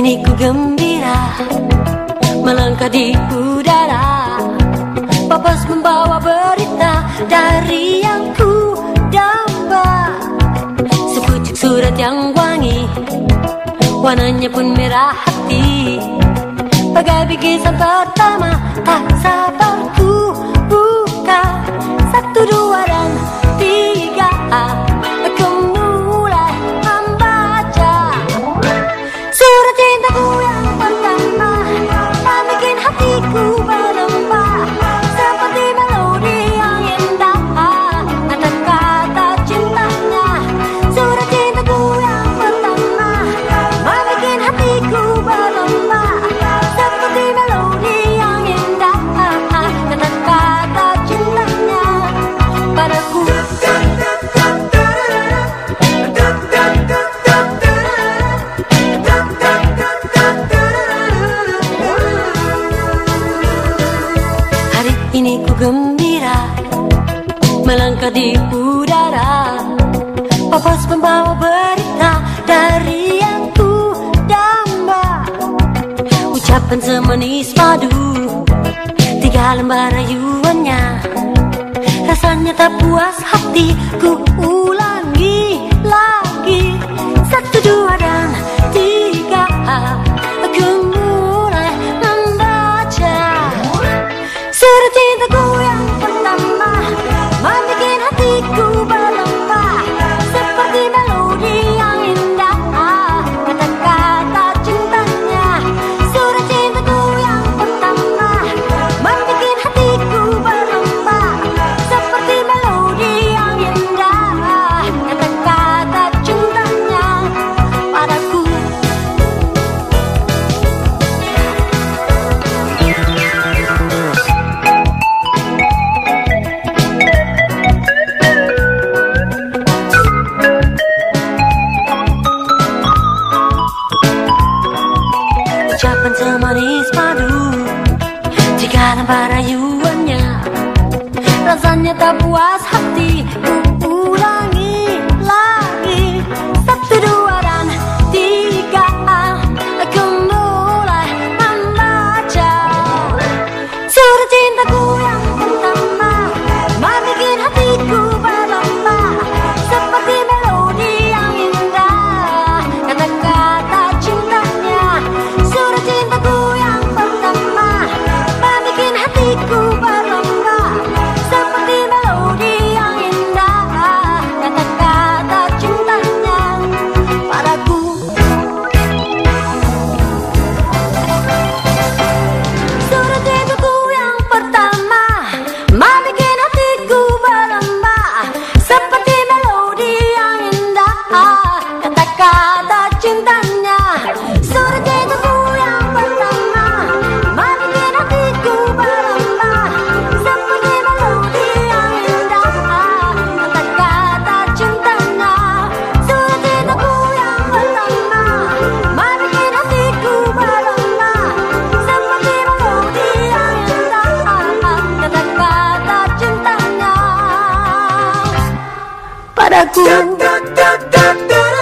gembira Melangkah di udara. Papas membawa berita dari yang ku damba Sepucuk surat yang wangi Warnanya pun merah hati. Bagai bikisan pertama Tak sabar di udara. Papas membawa berita dari yang ku damba Ucapan semanis madu Tiga lembar rayuannya Rasanya tak puas hati ku ucapan semanis padu. Jika nampak rayuannya Rasanya tak puas hati duck, duck, duck, duck.